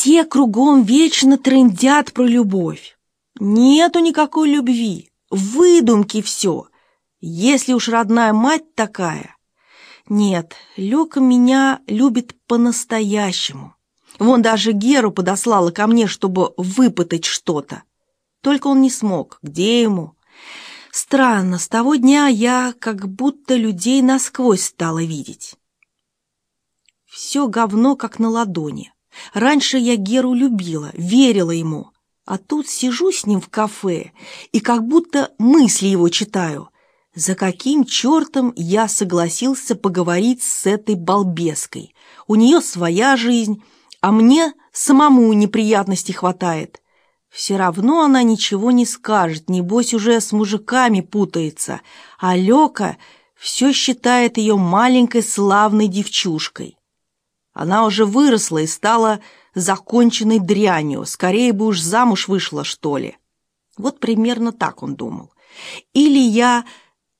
Все кругом вечно трындят про любовь. Нету никакой любви, выдумки все. Если уж родная мать такая. Нет, Лёка меня любит по-настоящему. Вон даже Геру подослала ко мне, чтобы выпытать что-то. Только он не смог. Где ему? Странно, с того дня я как будто людей насквозь стала видеть. Все говно как на ладони. Раньше я Геру любила, верила ему. А тут сижу с ним в кафе и как будто мысли его читаю. За каким чертом я согласился поговорить с этой балбеской? У нее своя жизнь, а мне самому неприятностей хватает. Все равно она ничего не скажет, небось уже с мужиками путается, а Лёка все считает ее маленькой славной девчушкой. Она уже выросла и стала законченной дрянью, скорее бы уж замуж вышла, что ли. Вот примерно так он думал. Или я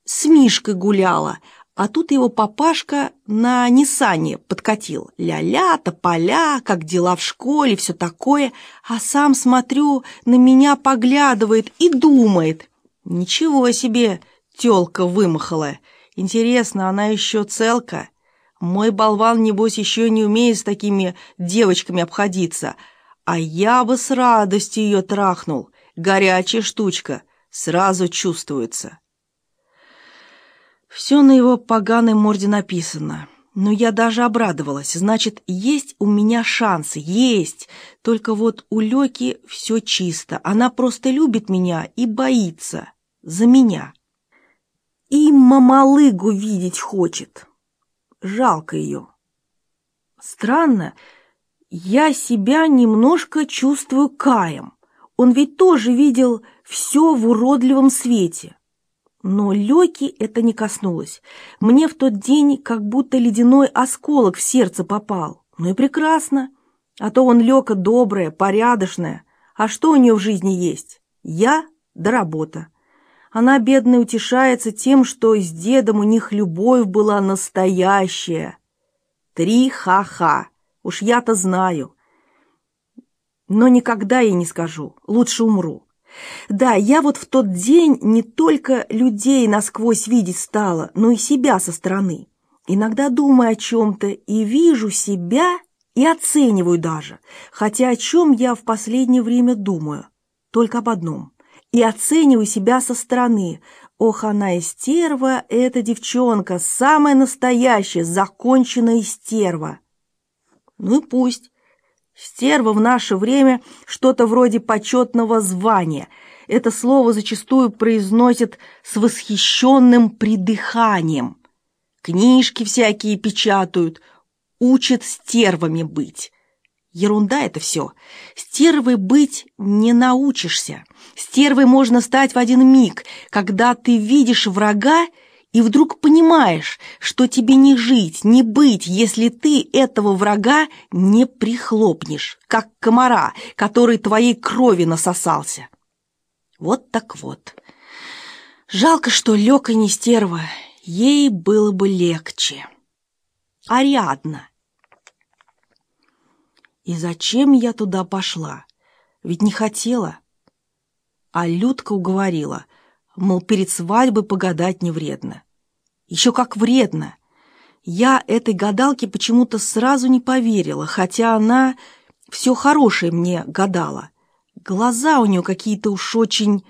с Мишкой гуляла, а тут его папашка на Ниссане подкатил. Ля-ля, тополя, как дела в школе, все такое. А сам, смотрю, на меня поглядывает и думает. Ничего себе, тёлка вымахала. Интересно, она еще целка? Мой болван, небось, еще не умеет с такими девочками обходиться. А я бы с радостью ее трахнул. Горячая штучка, сразу чувствуется. Все на его поганой морде написано. Но я даже обрадовалась. Значит, есть у меня шансы, есть. Только вот у Леки все чисто. Она просто любит меня и боится. За меня. И мамалыгу видеть хочет. Жалко ее. Странно, я себя немножко чувствую Каем. Он ведь тоже видел все в уродливом свете. Но Лёки это не коснулось. Мне в тот день как будто ледяной осколок в сердце попал. Ну и прекрасно. А то он Лёка добрая, порядочная. А что у нее в жизни есть? Я да работа. Она, бедная, утешается тем, что с дедом у них любовь была настоящая. Три ха-ха. Уж я-то знаю. Но никогда ей не скажу. Лучше умру. Да, я вот в тот день не только людей насквозь видеть стала, но и себя со стороны. Иногда думаю о чем-то и вижу себя и оцениваю даже, хотя о чем я в последнее время думаю, только об одном. И оцениваю себя со стороны. Ох, она и стерва, эта девчонка, самая настоящая, законченная стерва. Ну и пусть. Стерва в наше время что-то вроде почетного звания. Это слово зачастую произносят с восхищенным придыханием. Книжки всякие печатают, учат стервами быть. Ерунда это все. Стервой быть не научишься. Стервой можно стать в один миг, когда ты видишь врага и вдруг понимаешь, что тебе не жить, не быть, если ты этого врага не прихлопнешь, как комара, который твоей крови насосался. Вот так вот. Жалко, что Лёка не стерва, ей было бы легче. Ариадна. И зачем я туда пошла? Ведь не хотела. А Людка уговорила — мол, перед свадьбой погадать не вредно. Еще как вредно. Я этой гадалке почему-то сразу не поверила, хотя она все хорошее мне гадала. Глаза у нее какие-то уж очень